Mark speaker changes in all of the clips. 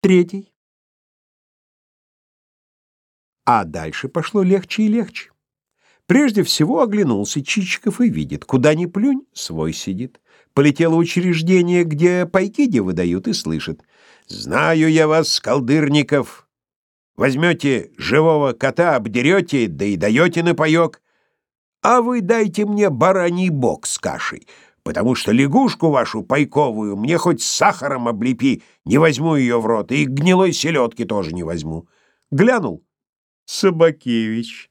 Speaker 1: Третий. А дальше пошло легче и легче. Прежде всего оглянулся Чичиков и видит, куда ни плюнь, свой сидит. Полетело учреждение, где пайки выдают, и слышит. «Знаю я вас, колдырников. Возьмете живого кота, обдерете, да и даете на паёк. А вы дайте мне бараний бок с кашей, потому что лягушку вашу пайковую мне хоть сахаром облепи, не возьму ее в рот, и гнилой селедки тоже не возьму». Глянул. Собакевич.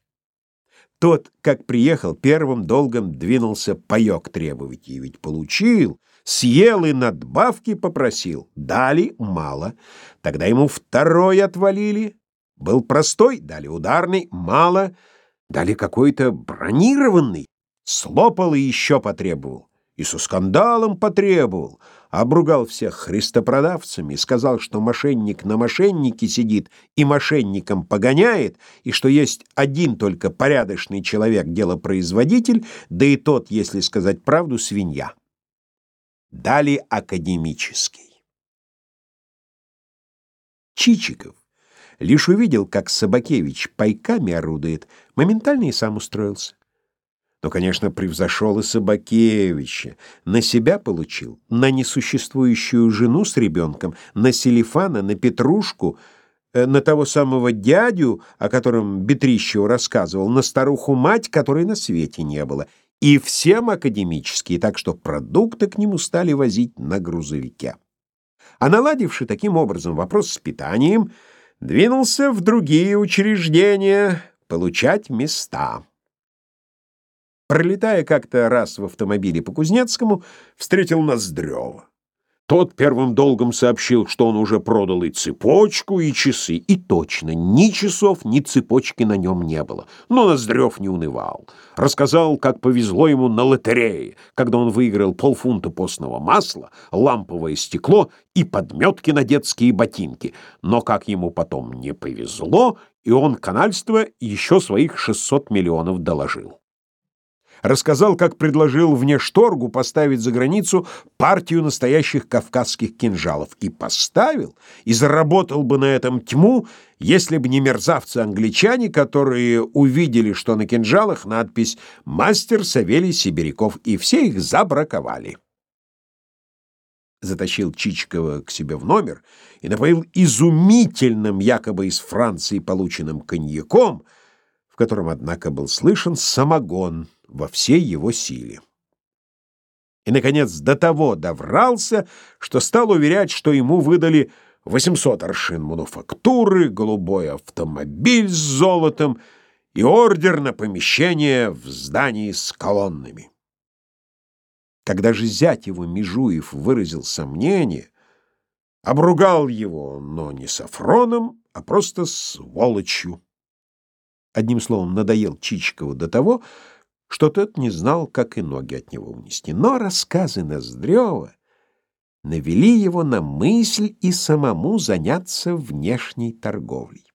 Speaker 1: Тот, как приехал, первым долгом двинулся паёк требовать, и ведь получил, съел и надбавки попросил. Дали мало. Тогда ему второй отвалили. Был простой, дали ударный, мало. Дали какой-то бронированный. Слопал и еще потребовал. И со скандалом потребовал обругал всех христопродавцами, сказал, что мошенник на мошеннике сидит и мошенником погоняет, и что есть один только порядочный человек, делопроизводитель, да и тот, если сказать правду, свинья. Дали академический. Чичиков лишь увидел, как Собакевич пайками орудует, моментально и сам устроился но, конечно, превзошел и Собакевича. На себя получил, на несуществующую жену с ребенком, на Селифана, на Петрушку, э, на того самого дядю, о котором Бетрищев рассказывал, на старуху-мать, которой на свете не было, и всем академические, так что продукты к нему стали возить на грузовике. А наладивший таким образом вопрос с питанием, двинулся в другие учреждения получать места. Пролетая как-то раз в автомобиле по Кузнецкому, встретил Ноздрёва. Тот первым долгом сообщил, что он уже продал и цепочку, и часы. И точно, ни часов, ни цепочки на нем не было. Но Ноздрев не унывал. Рассказал, как повезло ему на лотерее, когда он выиграл полфунта постного масла, ламповое стекло и подметки на детские ботинки. Но как ему потом не повезло, и он канальство еще своих 600 миллионов доложил рассказал, как предложил вне шторгу поставить за границу партию настоящих кавказских кинжалов. И поставил, и заработал бы на этом тьму, если бы не мерзавцы-англичане, которые увидели, что на кинжалах надпись «Мастер Савелий Сибиряков», и все их забраковали. Затащил Чичикова к себе в номер и напоил изумительным, якобы из Франции полученным коньяком, в котором, однако, был слышен самогон — во всей его силе. И, наконец, до того доврался, что стал уверять, что ему выдали 800 аршин мануфактуры, голубой автомобиль с золотом и ордер на помещение в здании с колоннами. Когда же зять его Межуев выразил сомнение, обругал его, но не Сафроном, а просто сволочью. Одним словом, надоел Чичикову до того, что тот не знал, как и ноги от него унести. Но рассказы Ноздрева навели его на мысль и самому заняться внешней торговлей.